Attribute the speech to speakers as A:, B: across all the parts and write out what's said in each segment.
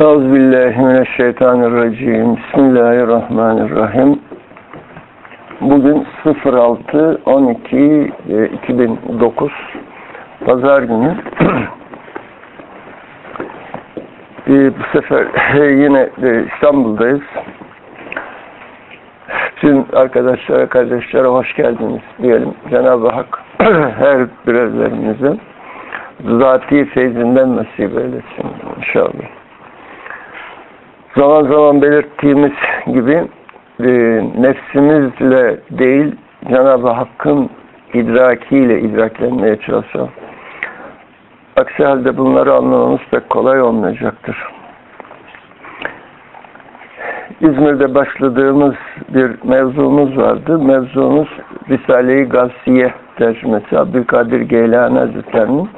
A: Euzubillahimineşşeytanirracim. Bismillahirrahmanirrahim. Bugün 06 12 2009 Pazar günü. e, bu sefer yine İstanbul'dayız. Tüm arkadaşlara, kardeşlere hoş geldiniz diyelim. Cenab-ı Hak her bireylerimize zati feyzinden nasip eylesin inşallah. Zaman zaman belirttiğimiz gibi e, nefsimizle değil Cenab-ı Hakk'ın idrakiyle idraklenmeye çalışalım. Aksi halde bunları anlamamız pek kolay olmayacaktır. İzmir'de başladığımız bir mevzumuz vardı. Mevzumuz Risale-i Gavsiye tercümesi Abdülkadir Geylani Hazretleri'nin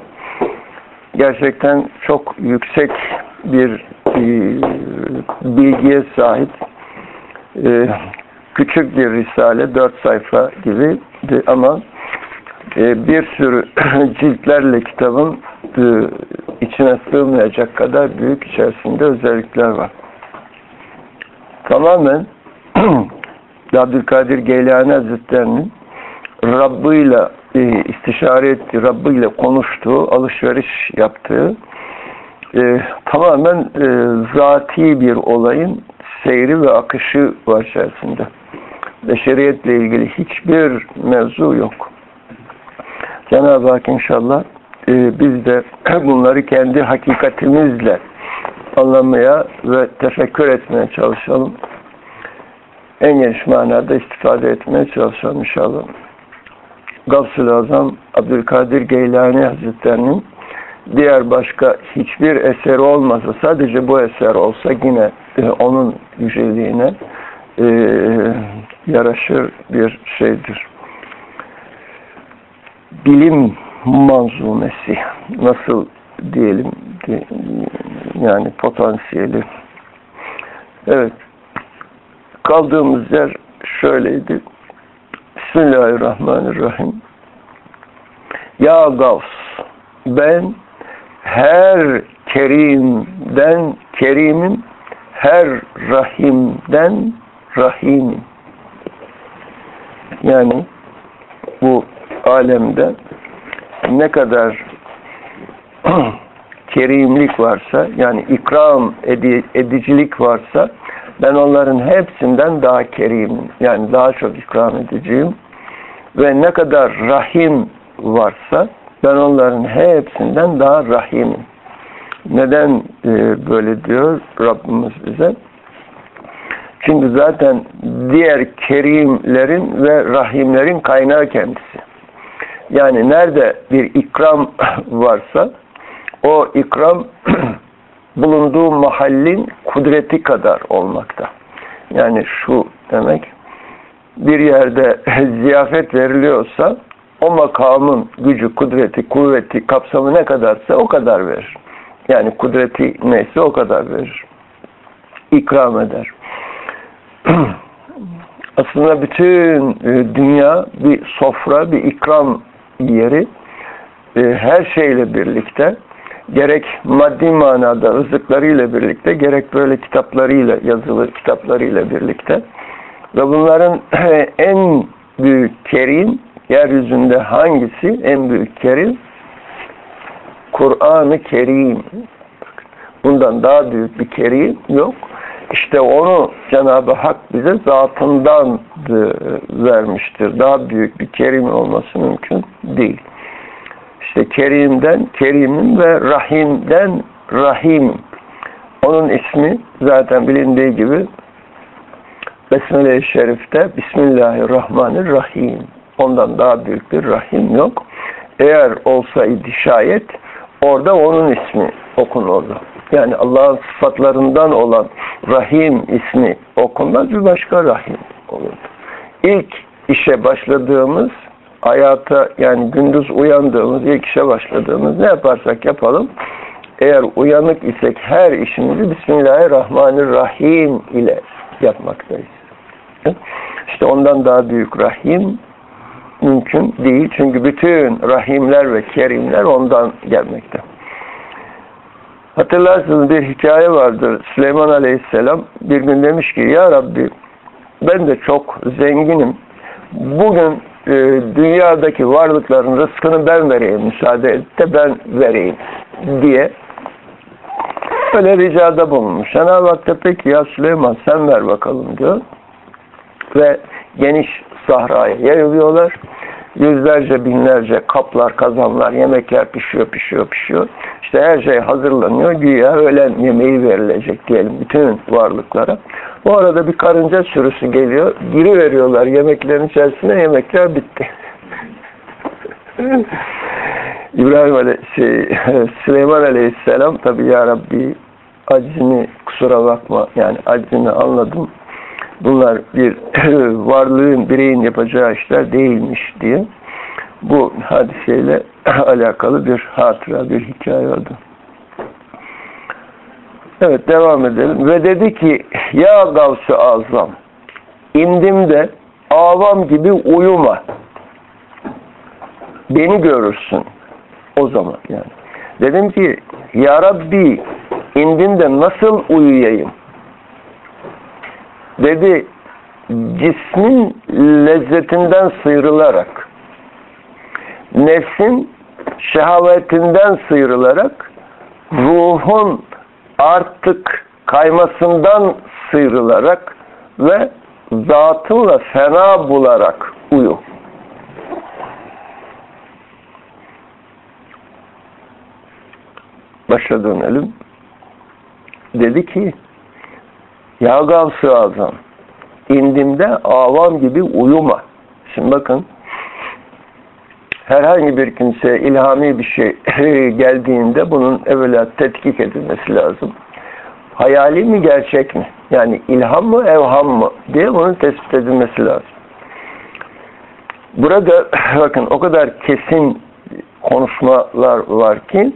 A: gerçekten çok yüksek bir e, bilgiye sahip e, küçük bir risale, dört sayfa gibi ama e, bir sürü ciltlerle kitabın içine sığmayacak kadar büyük içerisinde özellikler var. Tamamen Abdülkadir Geylani Hazretleri'nin Rabbıyla istişare ettiği, Rabbıyla konuştuğu, alışveriş yaptığı e, tamamen e, zati bir olayın seyri ve akışı var içerisinde. Beşeriyetle ilgili hiçbir mevzu yok. Cenab-ı Hak inşallah e, biz de bunları kendi hakikatimizle anlamaya ve tefekkür etmeye çalışalım. En geniş manada istifade etmeye çalışalım inşallah. Gavs-ı Azam Abdülkadir Geylani Hazretleri'nin diğer başka hiçbir eseri olmasa sadece bu eser olsa yine e, onun yüceliğine e, yaraşır bir şeydir. Bilim manzumesi nasıl diyelim yani potansiyeli. Evet. Kaldığımız yer şöyleydi. Bismillahirrahmanirrahim. Ya Gavs ben her kerimden kerimim, her rahimden rahimim. Yani bu alemde ne kadar kerimlik varsa, yani ikram edi, edicilik varsa, ben onların hepsinden daha kerimim. Yani daha çok ikram ediciyim. Ve ne kadar rahim varsa, ben onların hepsinden daha rahimim. Neden e, böyle diyor Rabbimiz bize? Çünkü zaten diğer kerimlerin ve rahimlerin kaynağı kendisi. Yani nerede bir ikram varsa o ikram bulunduğu mahallin kudreti kadar olmakta. Yani şu demek bir yerde ziyafet veriliyorsa o makamın gücü, kudreti, kuvveti, kapsamı ne kadarsa o kadar verir. Yani kudreti neyse o kadar verir. İkram eder. Aslında bütün e, dünya bir sofra, bir ikram yeri. E, her şeyle birlikte gerek maddi manada rızıklarıyla birlikte gerek böyle kitaplarıyla yazılı kitaplarıyla birlikte ve bunların en büyük kerim yeryüzünde hangisi en büyük kerim? Kur'an-ı Kerim. Bundan daha büyük bir kerim yok. İşte onu Cenab-ı Hak bize zatından vermiştir. Daha büyük bir kerim olması mümkün değil. İşte kerimden kerimim ve rahimden rahim. Onun ismi zaten bilindiği gibi Besmele-i Şerif'te Bismillahirrahmanirrahim. Ondan daha büyük bir rahim yok. Eğer olsaydı şayet orada onun ismi okunurdu. Yani Allah'ın sıfatlarından olan Rahim ismi okunmaz bir başka Rahim olurdu. İlk işe başladığımız hayata yani gündüz uyandığımız ilk işe başladığımız ne yaparsak yapalım eğer uyanık isek her işimizi Bismillahirrahmanirrahim ile yapmaktayız. İşte ondan daha büyük rahim mümkün değil. Çünkü bütün rahimler ve kerimler ondan gelmekte. Hatırlarsınız bir hikaye vardır. Süleyman Aleyhisselam bir gün demiş ki Ya Rabbi ben de çok zenginim. Bugün e, dünyadaki varlıkların rızkını ben vereyim. Müsaade et de ben vereyim diye böyle ricada bulunmuş. Cenab-ı Hak da peki ya Süleyman sen ver bakalım diyor. Ve geniş sahraya yayılıyorlar. Yüzlerce binlerce kaplar, kazanlar, yemekler pişiyor, pişiyor, pişiyor. İşte her şey hazırlanıyor. Güya öğlen yemeği verilecek diyelim bütün varlıklara. Bu arada bir karınca sürüsü geliyor. Giri veriyorlar yemeklerin içerisine. Yemekler bitti. İbrahim Aleyh şey, Süleyman Aleyhisselam tabi ya Rabbi acını kusura bakma yani acını anladım. Bunlar bir varlığın, bireyin yapacağı işler değilmiş diye bu hadiseyle alakalı bir hatıra, bir hikaye oldu. Evet devam edelim. Ve dedi ki ya Gavs-ı Azam indim de avam gibi uyuma. Beni görürsün o zaman yani. Dedim ki ya Rabbi indim de nasıl uyuyayım? Dedi cismin lezzetinden sıyrılarak nefsin şehvetinden sıyrılarak ruhun artık kaymasından sıyrılarak ve zatınla fena bularak uyu. Başa dönelim. Dedi ki Ya Gavs-ı Azam indimde avam gibi uyuma. Şimdi bakın herhangi bir kimseye ilhami bir şey geldiğinde bunun evvela tetkik edilmesi lazım. Hayali mi gerçek mi? Yani ilham mı evham mı diye bunun tespit edilmesi lazım. Burada bakın o kadar kesin konuşmalar var ki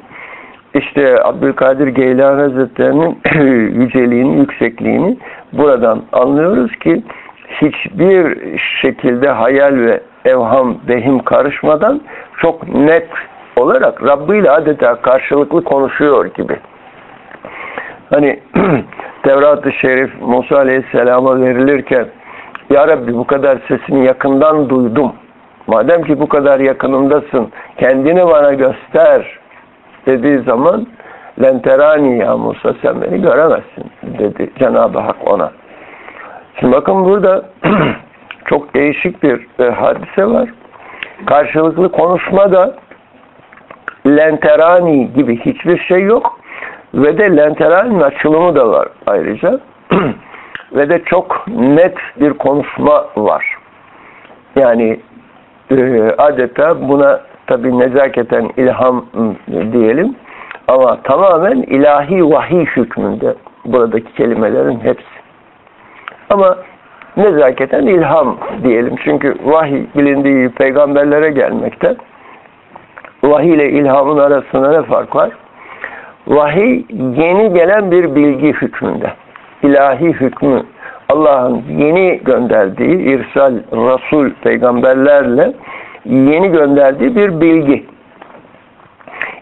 A: işte Abdülkadir Geylani Hazretleri'nin yüceliğini, yüksekliğini buradan anlıyoruz ki hiçbir şekilde hayal ve evham, vehim karışmadan çok net olarak Rabbi ile adeta karşılıklı konuşuyor gibi. Hani Tevrat-ı Şerif Musa Aleyhisselam'a verilirken Ya Rabbi bu kadar sesini yakından duydum. Madem ki bu kadar yakınımdasın kendini bana göster dediği zaman lenterani ya Musa sen beni göremezsin dedi Cenab-ı Hak ona. Şimdi bakın burada çok değişik bir e, hadise var. Karşılıklı konuşmada lenterani gibi hiçbir şey yok. Ve de lenterani'nin açılımı da var ayrıca. ve de çok net bir konuşma var. Yani e, adeta buna tabi nezaketen ilham diyelim ama tamamen ilahi vahiy hükmünde buradaki kelimelerin hepsi. Ama nezaketen ilham diyelim. Çünkü vahiy bilindiği peygamberlere gelmekte. Vahiy ile ilhamın arasında ne fark var? Vahiy yeni gelen bir bilgi hükmünde. İlahi hükmü Allah'ın yeni gönderdiği irsal, rasul peygamberlerle yeni gönderdiği bir bilgi.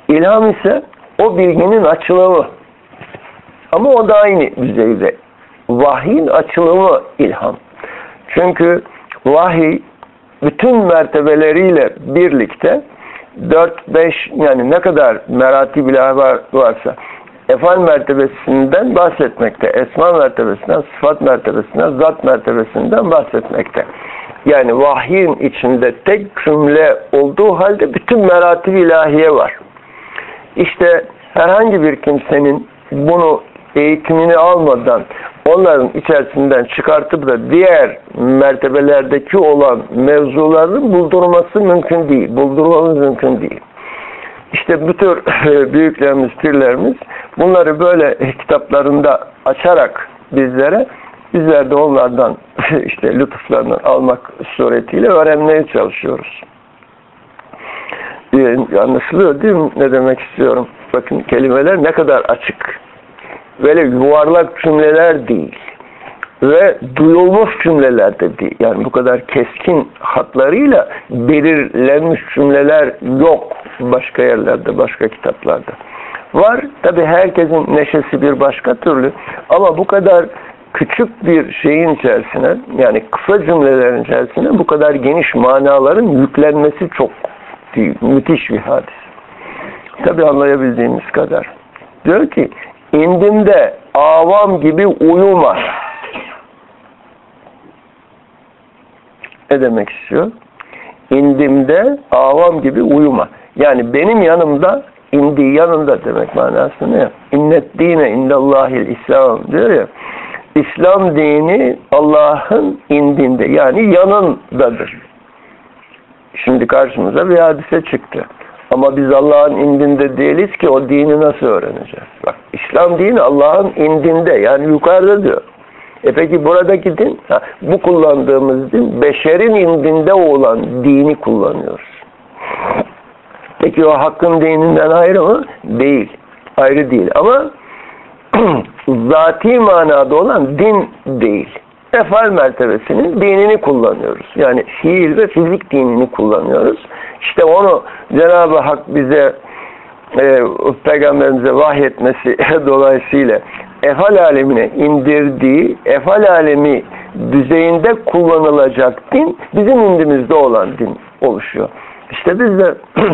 A: İlham ise o bilginin açılımı. Ama o da aynı düzeyde. Vahyin açılımı ilham. Çünkü vahiy bütün mertebeleriyle birlikte 4-5 yani ne kadar meratib var, varsa efal mertebesinden bahsetmekte, esma mertebesinden, sıfat mertebesinden, zat mertebesinden bahsetmekte. Yani vahyin içinde tek cümle olduğu halde bütün meratib ilahiye var. İşte herhangi bir kimsenin bunu eğitimini almadan onların içerisinden çıkartıp da diğer mertebelerdeki olan mevzularını buldurması mümkün değil. Buldurmamız mümkün değil. İşte bu tür büyüklerimiz, pirlerimiz bunları böyle kitaplarında açarak bizlere bizler de onlardan işte lütuflarını almak suretiyle öğrenmeye çalışıyoruz. Ee, anlaşılıyor değil mi? Ne demek istiyorum? Bakın kelimeler ne kadar açık böyle yuvarlak cümleler değil ve duyulmuş cümleler de değil. Yani bu kadar keskin hatlarıyla belirlenmiş cümleler yok başka yerlerde, başka kitaplarda. Var. Tabi herkesin neşesi bir başka türlü. Ama bu kadar küçük bir şeyin içerisine yani kısa cümlelerin içerisine bu kadar geniş manaların yüklenmesi çok müthiş bir hadis. Tabi anlayabildiğimiz kadar. Diyor ki indimde avam gibi uyuma. Ne demek istiyor? İndimde avam gibi uyuma. Yani benim yanımda indiği yanında demek manası ne? İnnet dine indallahil İslam diyor ya. İslam dini Allah'ın indinde yani yanındadır. Şimdi karşımıza bir hadise çıktı. Ama biz Allah'ın indinde değiliz ki o dini nasıl öğreneceğiz? Bak İslam dini Allah'ın indinde yani yukarıda diyor. E peki buradaki din, ha, bu kullandığımız din beşerin indinde olan dini kullanıyoruz. Peki o hakkın dininden ayrı mı? Değil. Ayrı değil. Ama zati manada olan din değil. Efal mertebesinin dinini kullanıyoruz. Yani fiil ve fizik dinini kullanıyoruz. İşte onu Cenab-ı Hak bize e, Peygamberimize vahyetmesi dolayısıyla efal alemine indirdiği efal alemi düzeyinde kullanılacak din bizim indimizde olan din oluşuyor. İşte biz de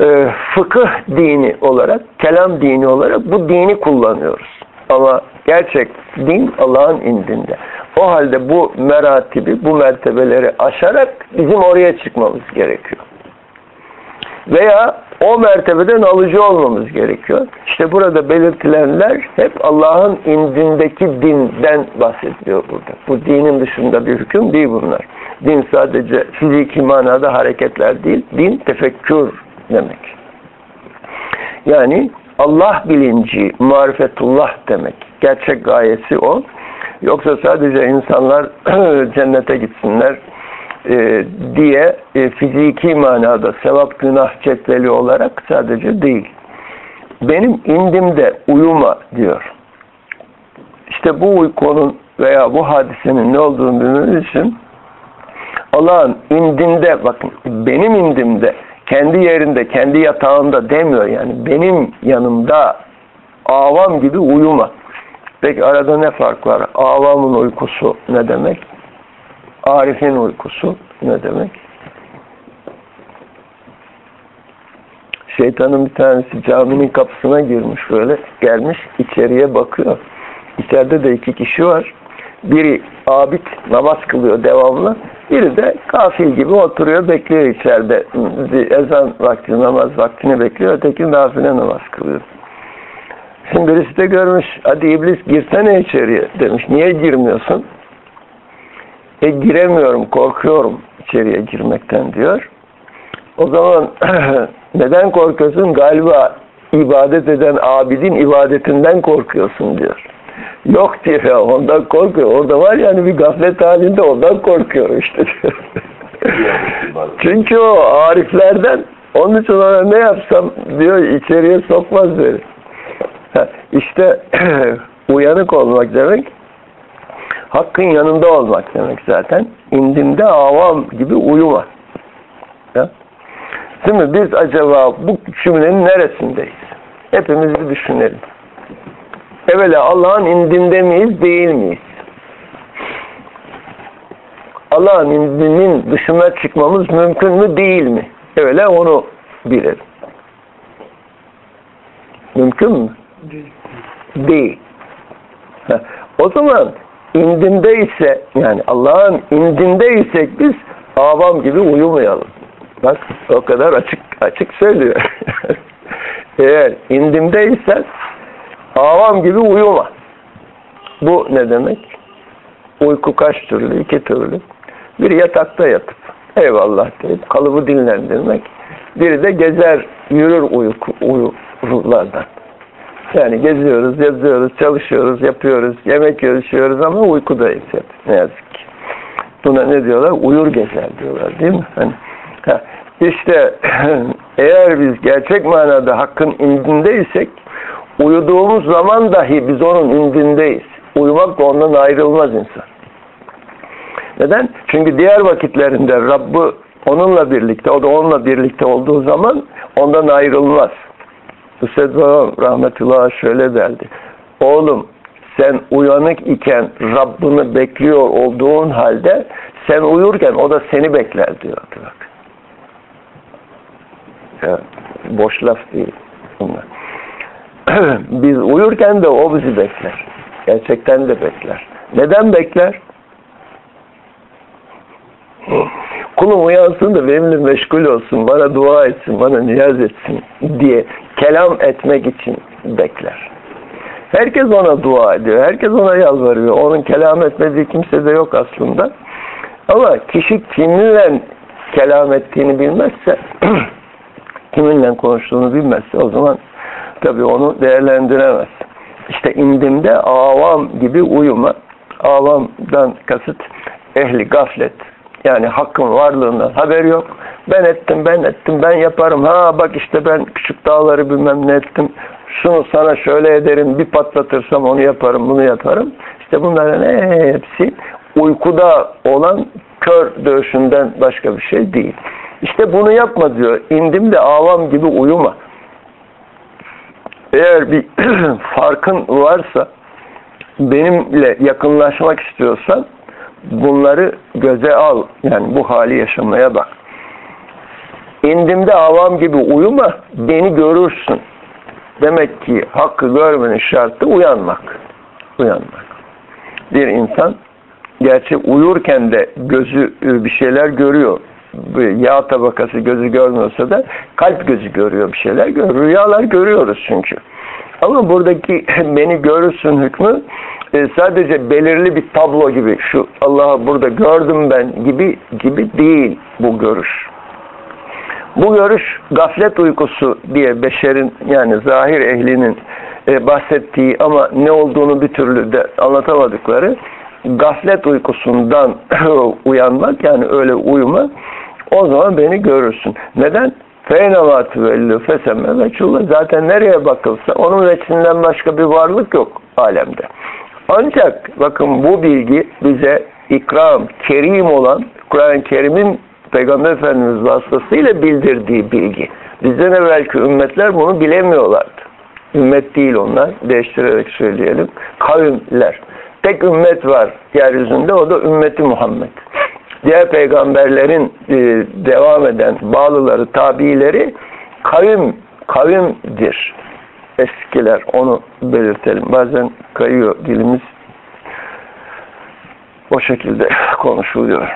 A: e, fıkıh dini olarak, kelam dini olarak bu dini kullanıyoruz. Ama gerçek din Allah'ın indinde. O halde bu meratibi, bu mertebeleri aşarak bizim oraya çıkmamız gerekiyor. Veya o mertebeden alıcı olmamız gerekiyor. İşte burada belirtilenler hep Allah'ın indindeki dinden bahsediliyor burada. Bu dinin dışında bir hüküm değil bunlar. Din sadece fiziki manada hareketler değil, din tefekkür demek. Yani Allah bilinci, marifetullah demek. Gerçek gayesi o. Yoksa sadece insanlar cennete gitsinler e, diye e, fiziki manada sevap günah cetveli olarak sadece değil. Benim indimde uyuma diyor. İşte bu uykunun veya bu hadisenin ne olduğunu bilmemiz için Allah'ın indinde bakın benim indimde kendi yerinde, kendi yatağında demiyor yani. Benim yanımda avam gibi uyuma. Peki arada ne fark var? Avamın uykusu ne demek? Arif'in uykusu ne demek? Şeytanın bir tanesi caminin kapısına girmiş böyle. Gelmiş içeriye bakıyor. İçeride de iki kişi var. Biri abid namaz kılıyor devamlı. Biri de kafil gibi oturuyor bekliyor içeride. Ezan vakti namaz vaktini bekliyor. Öteki nafile namaz kılıyor. Şimdi birisi de görmüş. Hadi iblis girsene içeriye demiş. Niye girmiyorsun? E giremiyorum korkuyorum içeriye girmekten diyor. O zaman neden korkuyorsun? Galiba ibadet eden abidin ibadetinden korkuyorsun diyor. Yok diyor ya ondan korkuyor. Orada var yani bir gaflet halinde ondan korkuyor işte. Çünkü o ariflerden onun için ona ne yapsam diyor içeriye sokmaz beni. İşte uyanık olmak demek hakkın yanında olmak demek zaten. İndimde avam gibi uyuma. Ya. Şimdi biz acaba bu cümlenin neresindeyiz? Hepimiz bir düşünelim. Evvela Allah'ın indinde miyiz, değil miyiz? Allah'ın indinin dışına çıkmamız mümkün mü, değil mi? Evvela onu bilelim. Mümkün mü? Değil. O zaman indinde ise yani Allah'ın indinde isek biz avam gibi uyumayalım. Bak o kadar açık açık söylüyor. Eğer indimdeysen Avam gibi uyuma. Bu ne demek? Uyku kaç türlü? İki türlü. Biri yatakta yatıp eyvallah deyip kalıbı dinlendirmek. Biri de gezer, yürür uyku, uykulardan. Yani geziyoruz, yazıyoruz, çalışıyoruz, yapıyoruz, yemek yiyoruz ama uykudayız hep. Ne yazık ki. Buna ne diyorlar? Uyur gezer diyorlar değil mi? Hani, ha, işte eğer biz gerçek manada hakkın indindeysek Uyuduğumuz zaman dahi biz onun indindeyiz. Uyumak da ondan ayrılmaz insan. Neden? Çünkü diğer vakitlerinde Rabb'ı onunla birlikte, o da onunla birlikte olduğu zaman ondan ayrılmaz. Üstad babam rahmetullah şöyle derdi. Oğlum sen uyanık iken Rabbini bekliyor olduğun halde sen uyurken o da seni bekler diyordu bak. Ya, boş laf değil bunlar. Biz uyurken de o bizi bekler. Gerçekten de bekler. Neden bekler? Kulum uyansın da benimle meşgul olsun, bana dua etsin, bana niyaz etsin diye kelam etmek için bekler. Herkes ona dua ediyor, herkes ona yalvarıyor. Onun kelam etmediği kimse de yok aslında. Ama kişi kiminle kelam ettiğini bilmezse, kiminle konuştuğunu bilmezse o zaman tabii onu değerlendiremez. İşte indimde avam gibi uyuma, avamdan kasıt ehli gaflet, yani hakkın varlığından haber yok. Ben ettim, ben ettim, ben yaparım. Ha bak işte ben küçük dağları bilmem ne ettim. Şunu sana şöyle ederim, bir patlatırsam onu yaparım, bunu yaparım. İşte bunların hepsi uykuda olan kör dövüşünden başka bir şey değil. İşte bunu yapma diyor. İndim de avam gibi uyuma. Eğer bir farkın varsa benimle yakınlaşmak istiyorsan bunları göze al. Yani bu hali yaşamaya bak. İndimde avam gibi uyuma, beni görürsün. Demek ki hakkı görmenin şartı uyanmak. Uyanmak. Bir insan gerçi uyurken de gözü bir şeyler görüyor. Yağ tabakası gözü görmüyorsa da kalp gözü görüyor bir şeyler. Rüyalar görüyoruz çünkü. Ama buradaki beni görürsün hükmü e, sadece belirli bir tablo gibi şu Allah'ı burada gördüm ben gibi gibi değil bu görüş. Bu görüş gaflet uykusu diye beşerin yani zahir ehlinin e, bahsettiği ama ne olduğunu bir türlü de anlatamadıkları gaflet uykusundan uyanmak yani öyle uyuma o zaman beni görürsün. Neden? Feynavat vellu fesemme ve Zaten nereye bakılsa onun veçinden başka bir varlık yok alemde. Ancak bakın bu bilgi bize ikram, kerim olan Kur'an-ı Kerim'in Peygamber Efendimiz vasıtasıyla bildirdiği bilgi. Bizden evvelki ümmetler bunu bilemiyorlardı. Ümmet değil onlar, değiştirerek söyleyelim. Kavimler. Tek ümmet var yeryüzünde, o da ümmeti Muhammed. Diğer peygamberlerin e, devam eden bağlıları, tabiileri kavim, kavimdir eskiler onu belirtelim. Bazen kayıyor dilimiz. O şekilde konuşuluyor.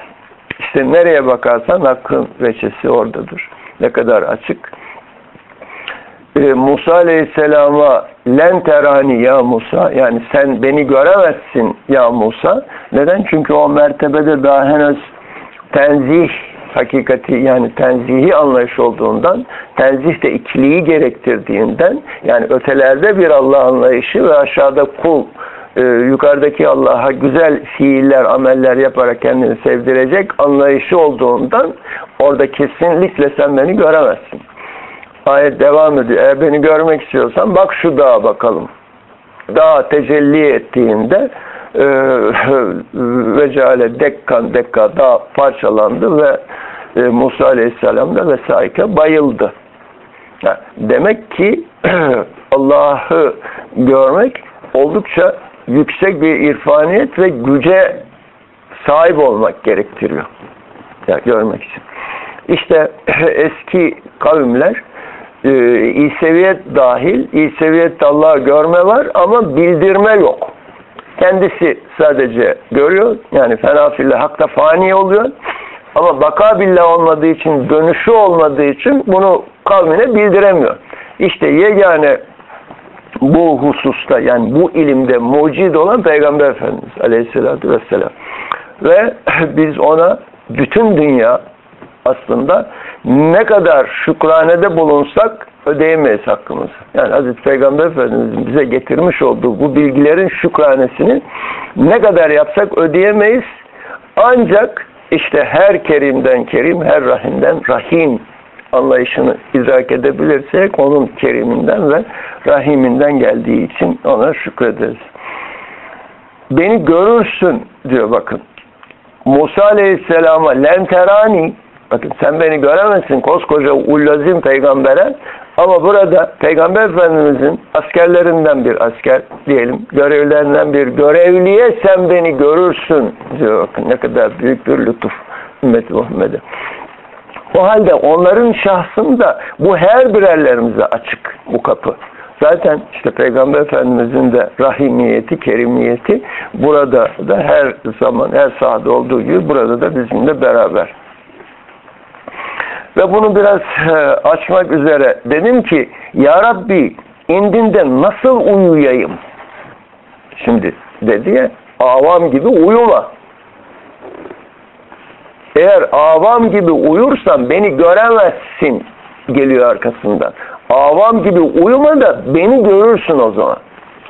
A: İşte nereye bakarsan hakkın reçesi oradadır. Ne kadar açık. Ee, Musa Aleyhisselam'a len terani ya Musa yani sen beni göremezsin ya Musa. Neden? Çünkü o mertebede daha henüz tenzih hakikati yani tenzihi anlayış olduğundan, tenzih de ikiliği gerektirdiğinden, yani ötelerde bir Allah anlayışı ve aşağıda kul, e, yukarıdaki Allah'a güzel fiiller, ameller yaparak kendini sevdirecek anlayışı olduğundan orada kesinlikle sen beni göremezsin. Ayet devam ediyor. Eğer beni görmek istiyorsan bak şu dağa bakalım. Dağ tecelli ettiğinde e, ve ceale dekkan dekka dağ parçalandı ve e, Musa Aleyhisselam da vesaire bayıldı. Yani demek ki Allah'ı görmek oldukça yüksek bir irfaniyet ve güce sahip olmak gerektiriyor. Yani görmek için. İşte eski kavimler e, İseviyet dahil, İseviyette Allah'ı görme var ama bildirme yok. Kendisi sadece görüyor. Yani fenafille hakta fani oluyor. Ama baka billah olmadığı için, dönüşü olmadığı için bunu kavmine bildiremiyor. İşte yegane bu hususta yani bu ilimde mucid olan Peygamber Efendimiz Aleyhisselatü Vesselam. Ve biz ona bütün dünya aslında ne kadar şükranede bulunsak ödeyemeyiz hakkımızı. Yani Hazreti Peygamber Efendimiz'in bize getirmiş olduğu bu bilgilerin şükranesini ne kadar yapsak ödeyemeyiz. Ancak işte her kerimden kerim, her rahimden rahim anlayışını idrak edebilirsek onun keriminden ve rahiminden geldiği için ona şükrederiz. Beni görürsün diyor bakın. Musa Aleyhisselam'a lenterani bakın sen beni göremezsin koskoca ullazim peygambere Ama burada Peygamber Efendimizin askerlerinden bir asker diyelim, görevlerinden bir görevliye sen beni görürsün diyor. Bakın ne kadar büyük bir lütuf ümmeti Muhammed'e. O halde onların şahsında bu her birerlerimize açık bu kapı. Zaten işte Peygamber Efendimizin de rahimiyeti, kerimiyeti burada da her zaman, her sahada olduğu gibi burada da bizimle beraber. Ve bunu biraz e, açmak üzere dedim ki Ya Rabbi indinde nasıl uyuyayım? Şimdi dedi ya avam gibi uyuma. Eğer avam gibi uyursan beni göremezsin geliyor arkasından. Avam gibi uyuma da beni görürsün o zaman.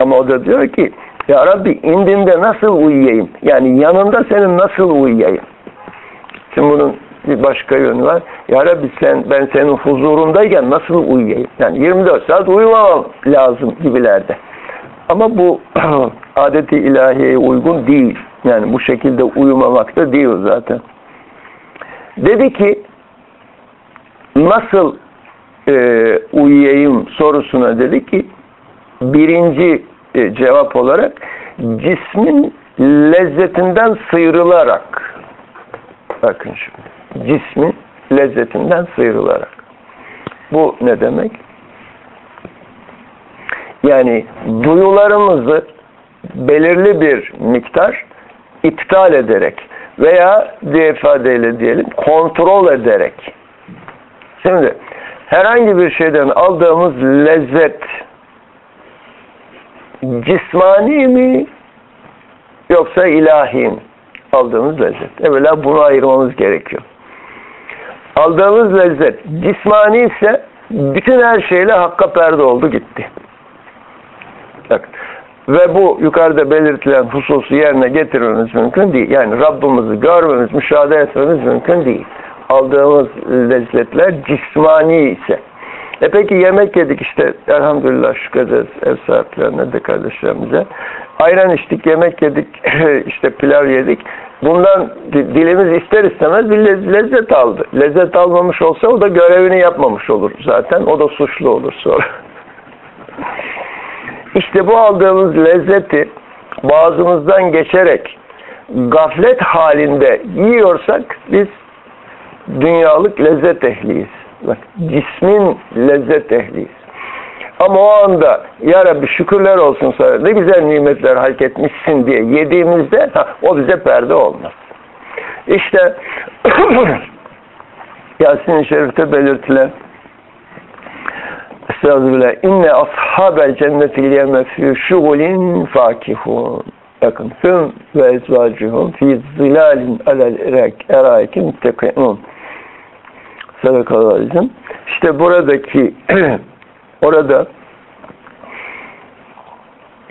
A: Ama o da diyor ki Ya Rabbi indinde nasıl uyuyayım? Yani yanında senin nasıl uyuyayım? Şimdi bunun bir başka yönü var. Ya Rabbi sen, ben senin huzurundayken nasıl uyuyayım? Yani 24 saat uyumamam lazım gibilerde. Ama bu adeti ilahiyeye uygun değil. Yani bu şekilde uyumamak da değil zaten. Dedi ki nasıl e, uyuyayım sorusuna dedi ki birinci e, cevap olarak cismin lezzetinden sıyrılarak bakın şimdi cismin lezzetinden sıyrılarak bu ne demek? Yani duyularımızı belirli bir miktar iptal ederek veya diye ifadeyle diyelim kontrol ederek şimdi herhangi bir şeyden aldığımız lezzet cismani mi yoksa ilahi mi? Aldığımız lezzet. Evvela bunu ayırmamız gerekiyor. Aldığımız lezzet cismani ise bütün her şeyle hakka perde oldu gitti. Bakın. Ve bu yukarıda belirtilen hususu yerine getirmemiz mümkün değil. Yani Rabbimizi görmemiz, müşahede etmemiz mümkün değil. Aldığımız lezzetler cismani ise. E peki yemek yedik işte elhamdülillah şükrederiz ev sahiplerine de kardeşlerimize. Ayran içtik, yemek yedik, işte pilav yedik. Bundan dilimiz ister istemez bir lezzet aldı. Lezzet almamış olsa o da görevini yapmamış olur zaten. O da suçlu olur sonra. İşte bu aldığımız lezzeti boğazımızdan geçerek gaflet halinde yiyorsak biz dünyalık lezzet ehliyiz. Bak, cismin lezzet ehliyiz. Ama o anda ya Rabbi şükürler olsun sana ne güzel nimetler hak etmişsin diye yediğimizde o bize perde olmaz. İşte Yasin-i Şerif'te belirtilen Estağfirullah. İnne ashabel cennetil yeme fî şugulin fakihun. Bakın. Hüm ve ezvacuhum fî zilalin alel eraikin mütteki'un. Sadakallahu İşte buradaki orada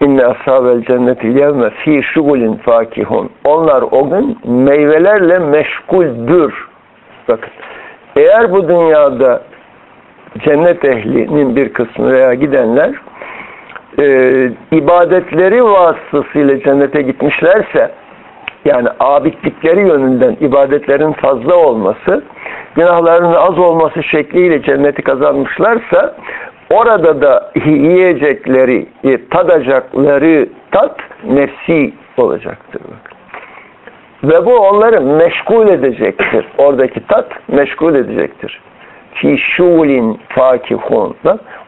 A: İnne ashabel cennetil yevme fi şugulin fakihun. Onlar o gün meyvelerle meşguldür. Bakın. Eğer bu dünyada cennet ehlinin bir kısmı veya gidenler e, ibadetleri vasıtasıyla cennete gitmişlerse yani abidlikleri yönünden ibadetlerin fazla olması günahlarının az olması şekliyle cenneti kazanmışlarsa orada da yiyecekleri, e, tadacakları tat nefsi olacaktır. Ve bu onları meşgul edecektir. Oradaki tat meşgul edecektir fi şulin fakihun.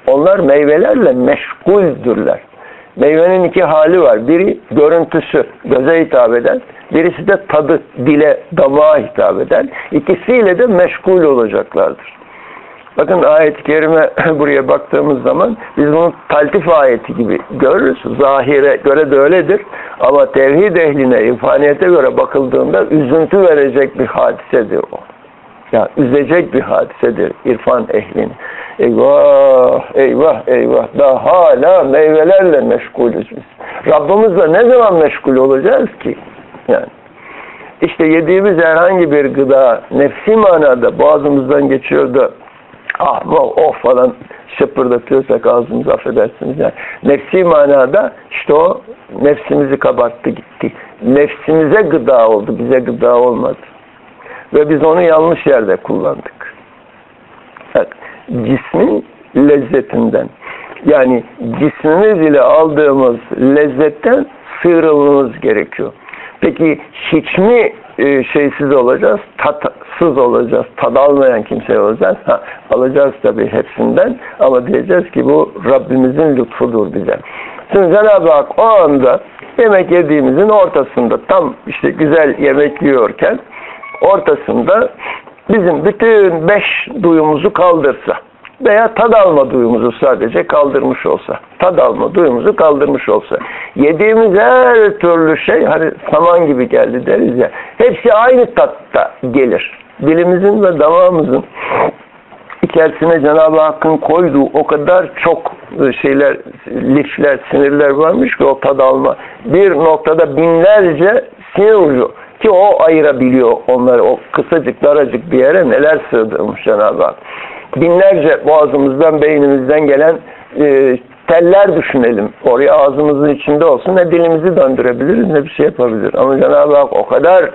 A: onlar meyvelerle meşguldürler. Meyvenin iki hali var. Biri görüntüsü, göze hitap eden. Birisi de tadı, dile, damağa hitap eden. İkisiyle de meşgul olacaklardır. Bakın ayet-i kerime buraya baktığımız zaman biz bunu taltif ayeti gibi görürüz. Zahire göre de öyledir. Ama tevhid ehline, irfaniyete göre bakıldığında üzüntü verecek bir hadisedir o. Ya üzecek bir hadisedir irfan ehlini. Eyvah, eyvah, eyvah. Daha hala meyvelerle meşgulüz biz. Rabbimizle ne zaman meşgul olacağız ki? Yani işte yediğimiz herhangi bir gıda nefsi manada boğazımızdan geçiyor da ah oh falan şıpırdatıyorsak ağzımızı affedersiniz yani. Nefsi manada işte o nefsimizi kabarttı gitti. Nefsimize gıda oldu, bize gıda olmadı. Ve biz onu yanlış yerde kullandık. Bak, cismin lezzetinden yani cismimiz ile aldığımız lezzetten sıyrılmamız gerekiyor. Peki hiç mi e, şeysiz olacağız, tatsız olacağız, tad almayan kimse olacağız? Ha, alacağız tabii hepsinden ama diyeceğiz ki bu Rabbimizin lütfudur bize. Şimdi Cenab-ı Hak o anda yemek yediğimizin ortasında tam işte güzel yemek yiyorken ortasında bizim bütün beş duyumuzu kaldırsa veya tad alma duyumuzu sadece kaldırmış olsa, tad alma duyumuzu kaldırmış olsa, yediğimiz her türlü şey hani saman gibi geldi deriz ya, hepsi aynı tatta gelir. Dilimizin ve damağımızın içerisine Cenab-ı Hakk'ın koyduğu o kadar çok şeyler, lifler, sinirler varmış ki o tad alma. Bir noktada binlerce sinir ucu ki o ayırabiliyor onları o kısacık daracık bir yere neler sığdırmış Cenab-ı Hak binlerce boğazımızdan, beynimizden gelen e, teller düşünelim. Oraya ağzımızın içinde olsun. Ne dilimizi döndürebiliriz ne bir şey yapabilir. Ama Cenab-ı Hak o kadar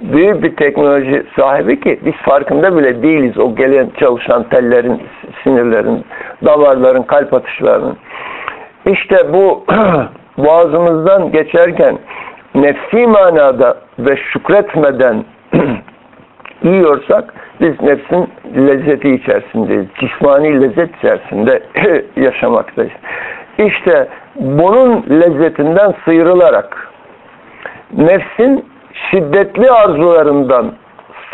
A: büyük bir teknoloji sahibi ki biz farkında bile değiliz o gelen çalışan tellerin, sinirlerin, damarların, kalp atışlarının. İşte bu boğazımızdan geçerken nefsi manada ve şükretmeden yiyorsak biz nefsin lezzeti içerisindeyiz. Cismani lezzet içerisinde yaşamaktayız. İşte bunun lezzetinden sıyrılarak nefsin şiddetli arzularından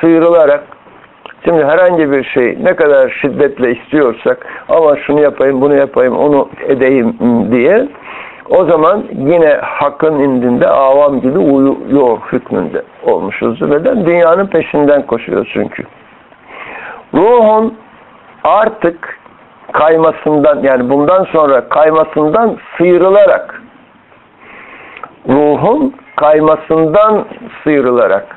A: sıyrılarak şimdi herhangi bir şey ne kadar şiddetle istiyorsak ama şunu yapayım bunu yapayım onu edeyim diye o zaman yine hakkın indinde avam gibi uyuyor hükmünde olmuşuz. Neden? Dünyanın peşinden koşuyor çünkü. Ruhun artık kaymasından yani bundan sonra kaymasından sıyrılarak ruhun kaymasından sıyrılarak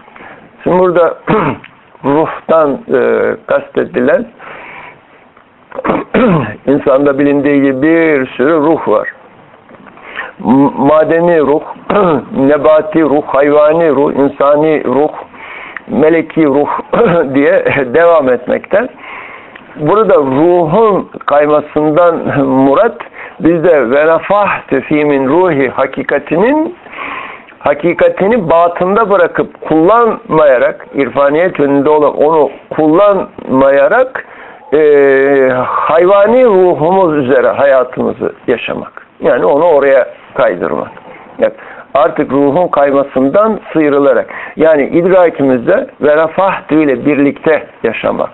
A: şimdi burada ruhtan e, kastedilen insanda bilindiği gibi bir sürü ruh var madeni ruh, nebati ruh, hayvani ruh, insani ruh, meleki ruh diye devam etmekte. Burada ruhun kaymasından murat bizde ve nefahtu fimin ruhi hakikatinin hakikatini batında bırakıp kullanmayarak irfaniyet yönünde olan onu kullanmayarak e, hayvani ruhumuz üzere hayatımızı yaşamak. Yani onu oraya kaydırmak. Evet. Artık ruhun kaymasından sıyrılarak yani idrakimizde ve rafahtü ile birlikte yaşamak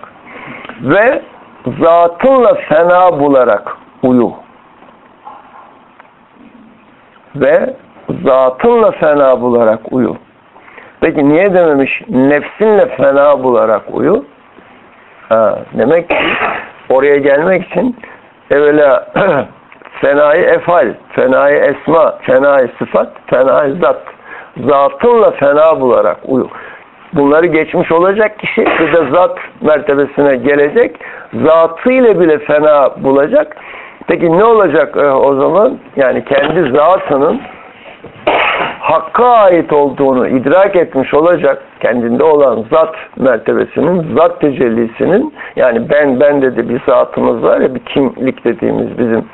A: ve zatınla fena bularak uyu ve zatınla fena bularak uyu. Peki niye dememiş nefsinle fena bularak uyu? Ha, demek ki oraya gelmek için evvela fenayı efal, fenayı esma, fenayı sıfat, fenayı zat. Zatınla fena bularak uyu. Bunları geçmiş olacak kişi bir de zat mertebesine gelecek. Zatıyla bile fena bulacak. Peki ne olacak e, o zaman? Yani kendi zatının hakka ait olduğunu idrak etmiş olacak kendinde olan zat mertebesinin, zat tecellisinin yani ben ben dedi bir zatımız var ya bir kimlik dediğimiz bizim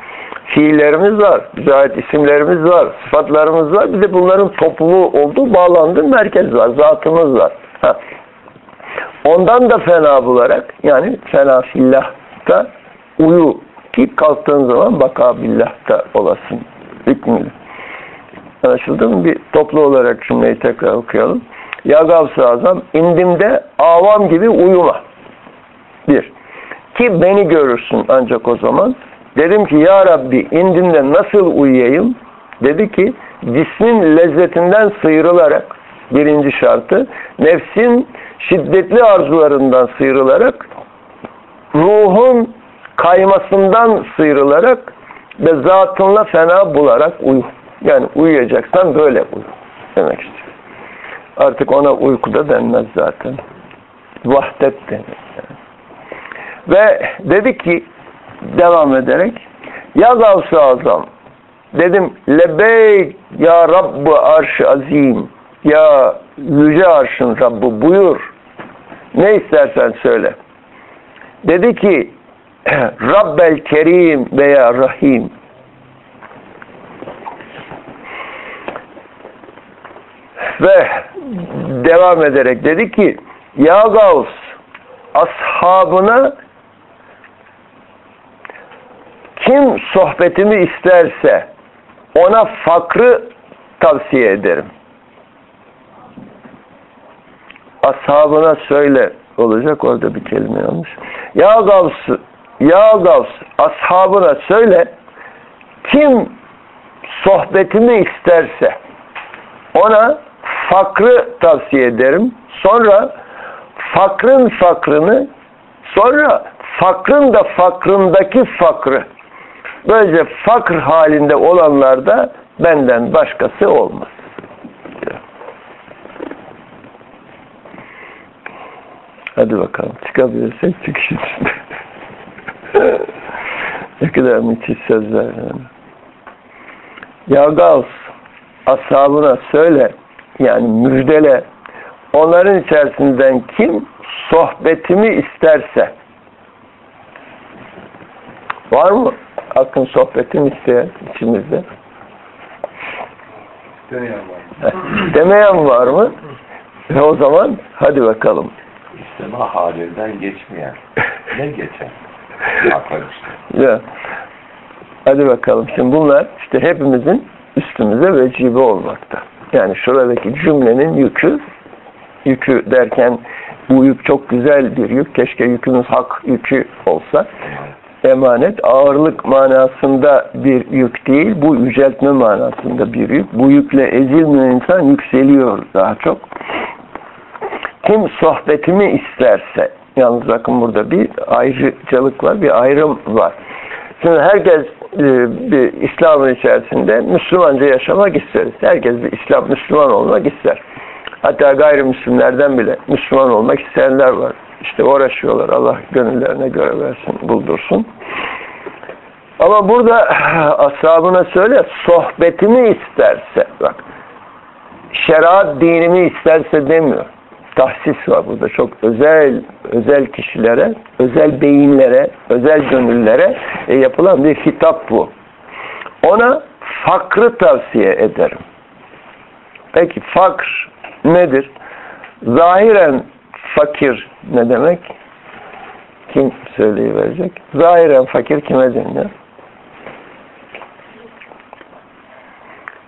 A: fiillerimiz var, bize ait isimlerimiz var, sıfatlarımız var. Bir de bunların topluluğu olduğu bağlandığı merkez var, zatımız var. Ha. Ondan da fena bularak yani fena fillah'ta uyu ki kalktığın zaman baka billah'ta olasın hükmüyle. Anlaşıldı mı? Bir toplu olarak cümleyi tekrar okuyalım. Ya Gavs-ı Azam indimde avam gibi uyuma. Bir. Ki beni görürsün ancak o zaman. Dedim ki ya Rabbi indimde nasıl uyuyayım? Dedi ki cismin lezzetinden sıyrılarak birinci şartı nefsin şiddetli arzularından sıyrılarak ruhun kaymasından sıyrılarak ve zatınla fena bularak uyu. Yani uyuyacaksan böyle uyu demek istiyor. Artık ona uykuda denmez zaten. Vahdet denir. Yani. Ve dedi ki devam ederek Ya Gavs-ı Azam dedim lebeyk ya Rabbi arş azim ya yüce arşın Rabbi buyur ne istersen söyle dedi ki Rabbel Kerim veya Rahim ve devam ederek dedi ki Ya Gavs ashabına kim sohbetimi isterse ona fakrı tavsiye ederim. Ashabına söyle olacak orada bir kelime yanlış. Ya Gavs, Ya Gavs ashabına söyle kim sohbetimi isterse ona fakrı tavsiye ederim. Sonra fakrın fakrını sonra fakrın da fakrındaki fakrı böylece fakr halinde olanlarda benden başkası olmaz. Hadi bakalım çıkabilirsek çıkış içinde. ne kadar müthiş sözler. Yani. Ya Gavs ashabına söyle yani müjdele onların içerisinden kim sohbetimi isterse var mı Hakkın sohbetini isteyen içimizde?
B: Demeyen var.
A: Demeyen var mı? E o zaman hadi bakalım.
B: İstema halinden geçmeyen. Ne geçen? İşte.
A: Ya. Hadi bakalım. Şimdi bunlar işte hepimizin üstümüze vecibe olmakta. Yani şuradaki cümlenin yükü yükü derken bu yük çok güzel bir yük. Keşke yükümüz hak yükü olsa. Emanet ağırlık manasında bir yük değil. Bu yüceltme manasında bir yük. Bu yükle ezilmeyen insan yükseliyor daha çok. Kim sohbetimi isterse yalnız bakın burada bir ayrıcalık var, bir ayrım var. Şimdi herkes bir İslam'ın içerisinde Müslümanca yaşamak isteriz. Herkes bir İslam, Müslüman olmak ister. Hatta gayrimüslimlerden bile Müslüman olmak isteyenler var. İşte uğraşıyorlar. Allah gönüllerine göre versin, buldursun. Ama burada ashabına söyle sohbetimi isterse bak şeriat dinimi isterse demiyor. Tahsis var burada. Çok özel özel kişilere, özel beyinlere, özel gönüllere e, yapılan bir hitap bu. Ona fakrı tavsiye ederim. Peki fakr nedir? Zahiren fakir ne demek? Kim söyleyiverecek? Zahiren fakir kime denir?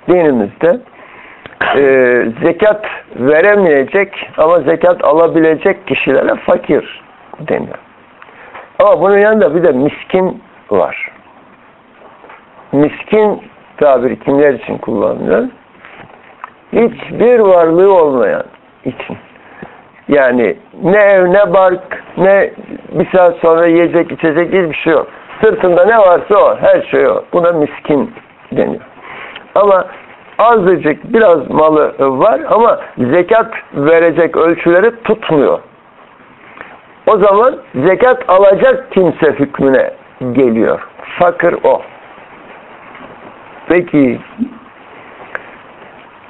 A: Dinimizde e, zekat veremeyecek ama zekat alabilecek kişilere fakir deniyor. Ama bunun yanında bir de miskin var. Miskin tabiri kimler için kullanılıyor? Hiçbir varlığı olmayan için. Yani ne ev, ne bark, ne bir saat sonra yiyecek, içecek hiçbir şey yok. Sırtında ne varsa o, her şey o. Buna miskin deniyor. Ama azıcık biraz malı var ama zekat verecek ölçüleri tutmuyor. O zaman zekat alacak kimse hükmüne geliyor. Fakir o. Peki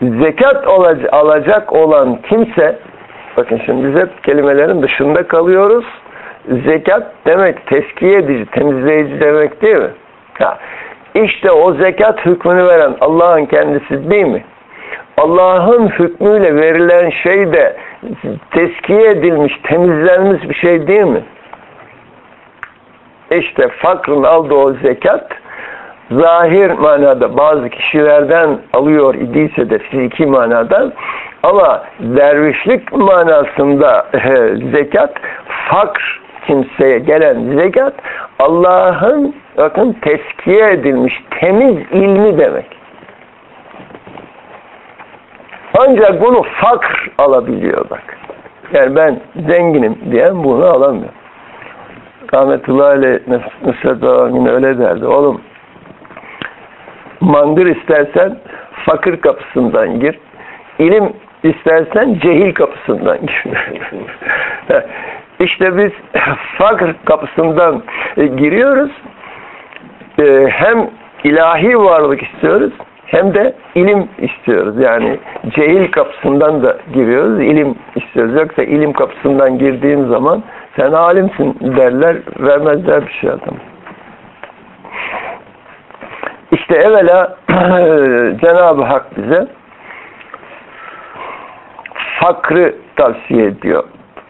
A: zekat alacak olan kimse bakın şimdi biz hep kelimelerin dışında kalıyoruz. Zekat demek teskiye edici, temizleyici demek değil mi? Ha. İşte o zekat hükmünü veren Allah'ın kendisi değil mi? Allah'ın hükmüyle verilen şey de teskiye edilmiş, temizlenmiş bir şey değil mi? İşte fakrın aldığı o zekat zahir manada bazı kişilerden alıyor idiyse de fiziki manada ama dervişlik manasında zekat fakr kimseye gelen zekat Allah'ın bakın teskiye edilmiş temiz ilmi demek. Ancak bunu fakr alabiliyor bak. Yani ben zenginim diyen bunu alamıyor. Rahmetullahi aleyh Nusret Babamın öyle derdi. Oğlum mangır istersen fakir kapısından gir. İlim istersen cehil kapısından gir. İşte biz fakir kapısından e, giriyoruz. E, hem ilahi varlık istiyoruz hem de ilim istiyoruz. Yani cehil kapısından da giriyoruz, ilim istiyoruz. Yoksa ilim kapısından girdiğin zaman Sen alimsin derler, vermezler bir şey adam. İşte evvela Cenab-ı Hak bize fakrı tavsiye ediyor.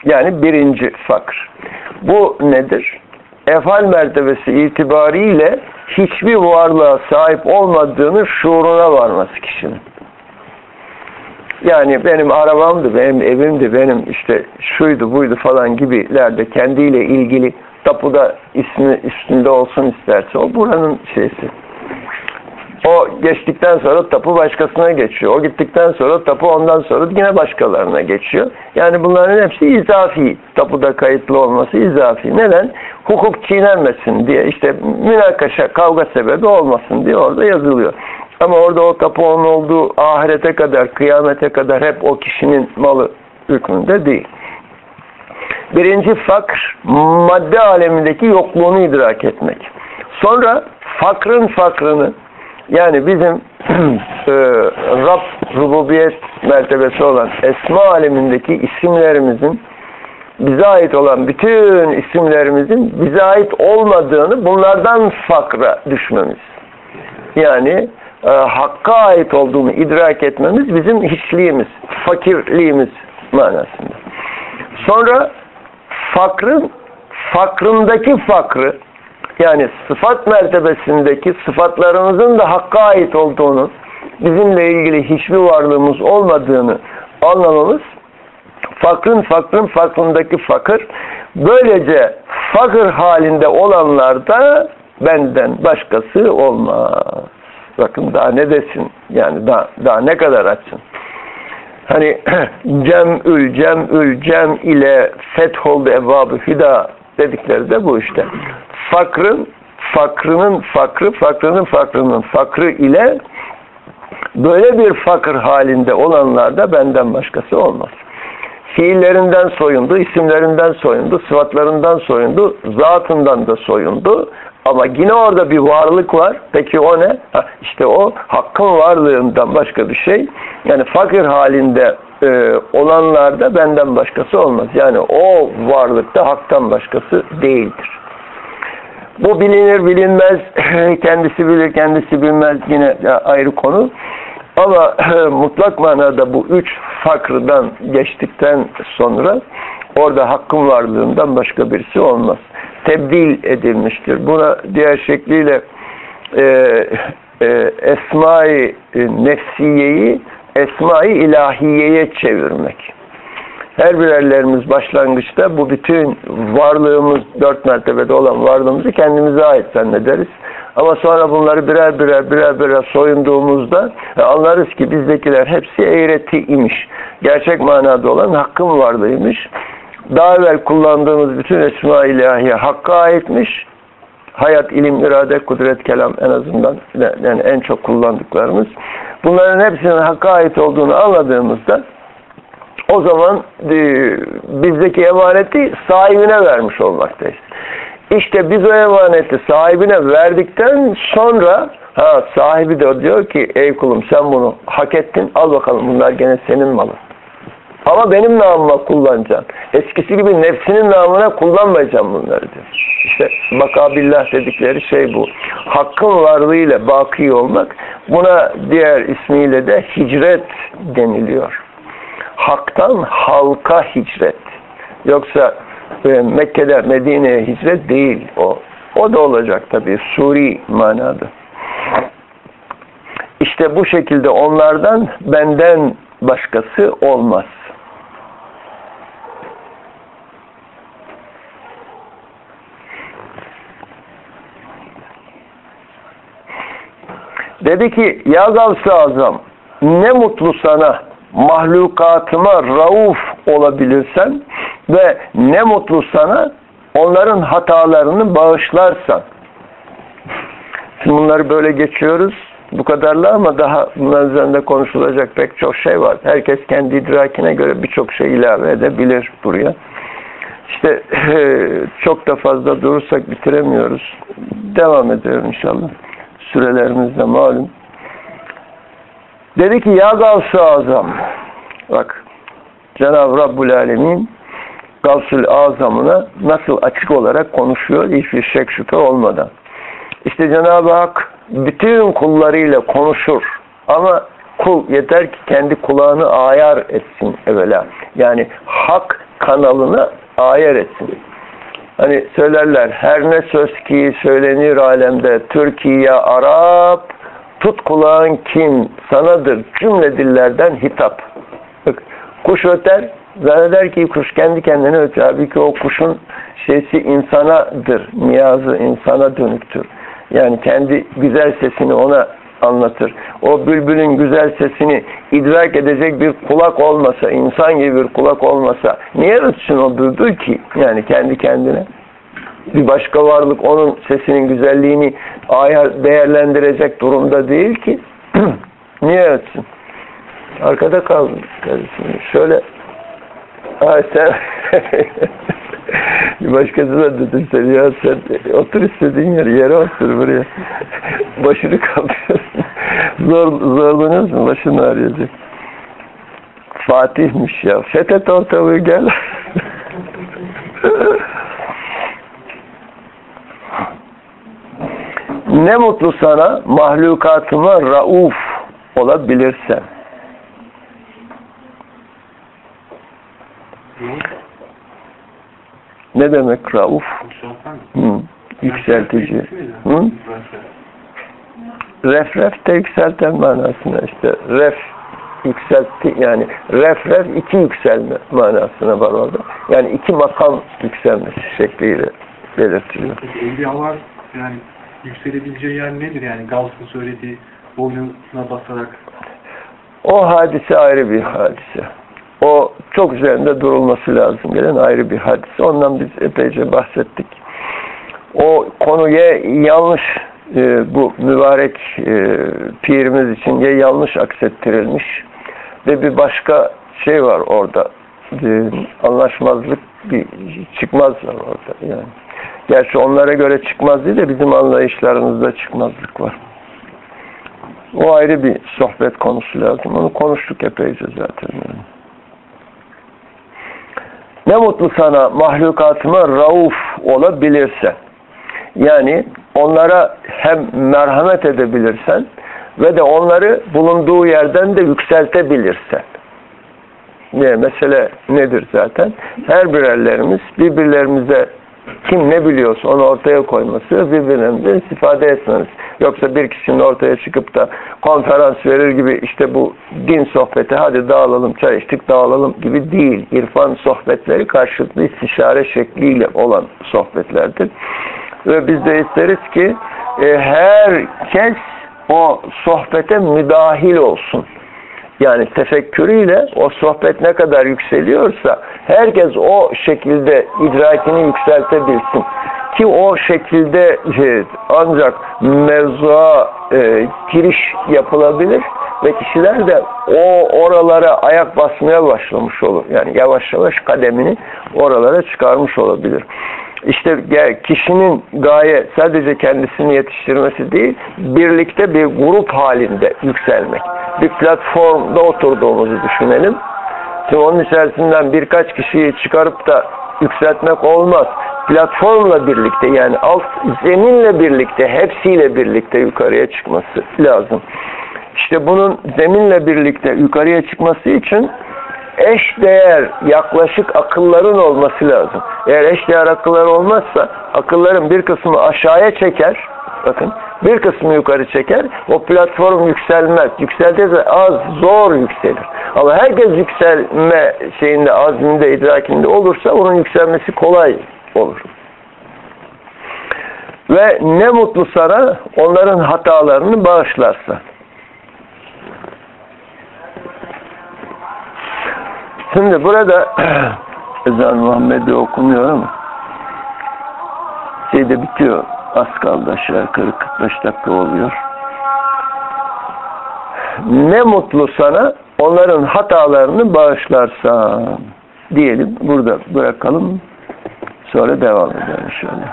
A: Yani birinci fakr. Bu nedir? Efal mertebesi itibariyle hiçbir varlığa sahip olmadığını şuuruna varması kişinin. Yani benim arabamdı, benim evimdi, benim işte şuydu buydu falan gibilerde kendiyle ilgili tapuda ismi üstünde olsun isterse o buranın şeysi. O geçtikten sonra tapu başkasına geçiyor. O gittikten sonra tapu ondan sonra yine başkalarına geçiyor. Yani bunların hepsi izafi. Tapuda kayıtlı olması izafi. Neden? Hukuk çiğnenmesin diye işte münakaşa, kavga sebebi olmasın diye orada yazılıyor. Ama orada o tapu onun olduğu ahirete kadar, kıyamete kadar hep o kişinin malı hükmünde değil. Birinci fakr, madde alemindeki yokluğunu idrak etmek. Sonra fakrın fakrını, yani bizim e, Rab rububiyet mertebesi olan esma alemindeki isimlerimizin bize ait olan bütün isimlerimizin bize ait olmadığını bunlardan fakra düşmemiz. Yani e, hakka ait olduğunu idrak etmemiz bizim hiçliğimiz, fakirliğimiz manasında. Sonra fakrın fakrındaki fakrı yani sıfat mertebesindeki sıfatlarımızın da hakka ait olduğunu, bizimle ilgili hiçbir varlığımız olmadığını anlamamız fakrın fakrın fakrındaki fakir böylece fakir halinde olanlar da benden başkası olmaz. Bakın daha ne desin? Yani daha, daha ne kadar açsın? Hani cem'ül cem'ül cem ile fetholdu evvabı fida dedikleri de bu işte. Fakrın fakrının fakrı, fakrının fakrının fakrı ile böyle bir fakir halinde olanlar da benden başkası olmaz. Fiillerinden soyundu, isimlerinden soyundu, sıfatlarından soyundu, zatından da soyundu. Ama yine orada bir varlık var. Peki o ne? Ha, işte o hakkın varlığından başka bir şey. Yani fakir halinde e, olanlar da benden başkası olmaz. Yani o varlıkta haktan başkası değildir. Bu bilinir bilinmez, kendisi bilir kendisi bilmez yine ayrı konu. Ama mutlak manada bu üç fakrdan geçtikten sonra orada hakkın varlığından başka birisi olmaz. Tebdil edilmiştir. Buna diğer şekliyle e, e, esma-i nefsiyeyi esma-i ilahiyeye çevirmek. Her birerlerimiz başlangıçta bu bütün varlığımız, dört mertebede olan varlığımızı kendimize ait zannederiz. Ama sonra bunları birer birer birer birer soyunduğumuzda e, anlarız ki bizdekiler hepsi eğreti imiş. Gerçek manada olan hakkın varlığıymış. Daha evvel kullandığımız bütün esma ilahiye hakka aitmiş. Hayat, ilim, irade, kudret, kelam en azından yani en çok kullandıklarımız. Bunların hepsinin hakka ait olduğunu anladığımızda o zaman e, bizdeki emaneti sahibine vermiş olmaktayız. İşte biz o emaneti sahibine verdikten sonra ha, sahibi de diyor ki ey kulum sen bunu hak ettin al bakalım bunlar gene senin malın. Ama benim namıma kullanacaksın. Eskisi gibi nefsinin namına kullanmayacağım bunları diyor. İşte bakabillah dedikleri şey bu. Hakkın varlığıyla baki olmak buna diğer ismiyle de hicret deniliyor. Haktan halka hicret. Yoksa e, Mekke'de Medine'ye hicret değil o. O da olacak tabii suri manada. İşte bu şekilde onlardan benden başkası olmaz. Dedi ki ya Gavs-ı Azam ne mutlu sana mahlukatıma rauf olabilirsen ve ne mutlu sana onların hatalarını bağışlarsan. Şimdi bunları böyle geçiyoruz bu kadarla ama daha bunların üzerinde konuşulacak pek çok şey var. Herkes kendi idrakine göre birçok şey ilave edebilir buraya. İşte çok da fazla durursak bitiremiyoruz. Devam edelim inşallah. Sürelerimiz de malum. Dedi ki ya Gavs-ı Azam bak Cenab-ı Rabbul Alemin Gavsul Azam'ına nasıl açık olarak konuşuyor hiçbir şek şüphe olmadan. İşte Cenab-ı Hak bütün kullarıyla konuşur ama kul yeter ki kendi kulağını ayar etsin evvela. Yani hak kanalını ayar etsin. Hani söylerler her ne söz ki söylenir alemde Türkiye Arap tut kulağın kim sanadır cümle dillerden hitap. Kuş öter zanneder ki kuş kendi kendine öter. Halbuki o kuşun şeysi insanadır. Niyazı insana dönüktür. Yani kendi güzel sesini ona anlatır. O bülbülün güzel sesini idrak edecek bir kulak olmasa, insan gibi bir kulak olmasa niye ötsün o bülbül ki? Yani kendi kendine. Bir başka varlık onun sesinin güzelliğini değerlendirecek durumda değil ki. niye ötsün? Arkada kaldım. Şöyle Ha sen bir başkası da dedim seni ya sen otur istediğin yer yere otur buraya. Başını kaldırıyorsun. Zor, zorlanıyorsun? Başın ağrıyacak. Fatih'miş ya. Fethet ortalığı gel. Ne mutlu sana mahlukatıma rauf olabilirsen. Ne demek rauf? Hı, yükseltici. Hı? Ref ref de yükselten manasına işte. Ref yükseltti yani ref ref iki yükselme manasına var orada. Yani iki makam yükselmesi şekliyle belirtiliyor.
C: Evliyalar yani yükselebileceği yer nedir yani Gauss'un söylediği boynuna basarak
A: O hadise ayrı bir hadise. O çok üzerinde durulması lazım gelen ayrı bir hadise. Ondan biz epeyce bahsettik. O konuya yanlış e, bu mübarek e, pirimiz için ya yanlış aksettirilmiş ve bir başka şey var orada. E, anlaşmazlık bir çıkmaz var orada yani. Gerçi onlara göre çıkmaz değil de bizim anlayışlarımızda çıkmazlık var. O ayrı bir sohbet konusu lazım. Onu konuştuk epeyce zaten. Ne mutlu sana mahlukatıma rauf olabilirsen. Yani onlara hem merhamet edebilirsen ve de onları bulunduğu yerden de yükseltebilirsen. Ne, mesele nedir zaten? Her birerlerimiz birbirlerimize kim ne biliyorsa onu ortaya koyması, birbirlerimize istifade etmemiz. Yoksa bir kişinin ortaya çıkıp da konferans verir gibi işte bu din sohbeti hadi dağılalım, çay içtik dağılalım gibi değil. İrfan sohbetleri karşılıklı istişare şekliyle olan sohbetlerdir. Ve biz de isteriz ki e, herkes o sohbete müdahil olsun. Yani tefekkürüyle o sohbet ne kadar yükseliyorsa herkes o şekilde idrakini yükseltebilsin. Ki o şekilde e, ancak mevzuğa e, giriş yapılabilir ve kişiler de o oralara ayak basmaya başlamış olur. Yani yavaş yavaş kademini oralara çıkarmış olabilir. İşte kişinin gaye sadece kendisini yetiştirmesi değil, birlikte bir grup halinde yükselmek. Bir platformda oturduğumuzu düşünelim. Şimdi onun içerisinden birkaç kişiyi çıkarıp da yükseltmek olmaz. Platformla birlikte yani alt zeminle birlikte, hepsiyle birlikte yukarıya çıkması lazım. İşte bunun zeminle birlikte yukarıya çıkması için eş değer yaklaşık akılların olması lazım. Eğer eş değer akıllar olmazsa akılların bir kısmı aşağıya çeker. Bakın bir kısmı yukarı çeker. O platform yükselmez. Yükseltirse az zor yükselir. Ama herkes yükselme şeyinde, azminde, idrakinde olursa onun yükselmesi kolay olur. Ve ne mutlu sana onların hatalarını bağışlarsa. Şimdi burada ezan Muhammed'i okunuyor ama şeyde bitiyor. Az kaldı aşağı yukarı 45 dakika oluyor. Ne mutlu sana onların hatalarını bağışlarsan diyelim burada bırakalım sonra devam edelim inşallah.